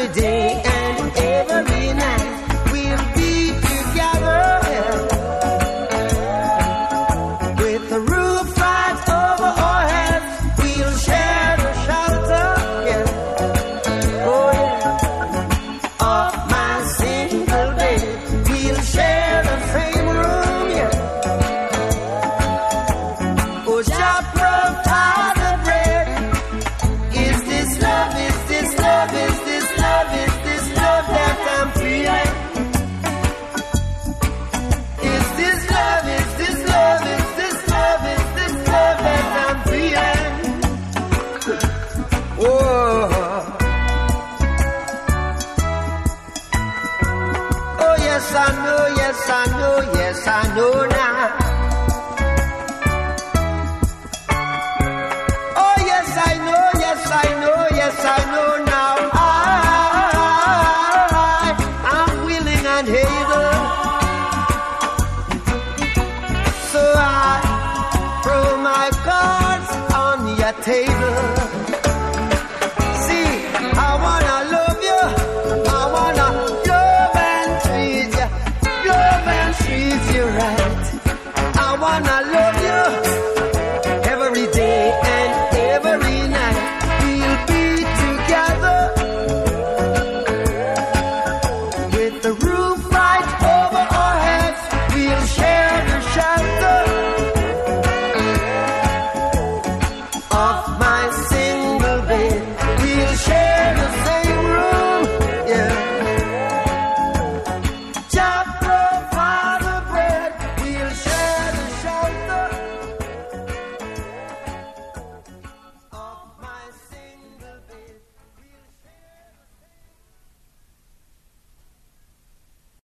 every day. Table. I wanna love you.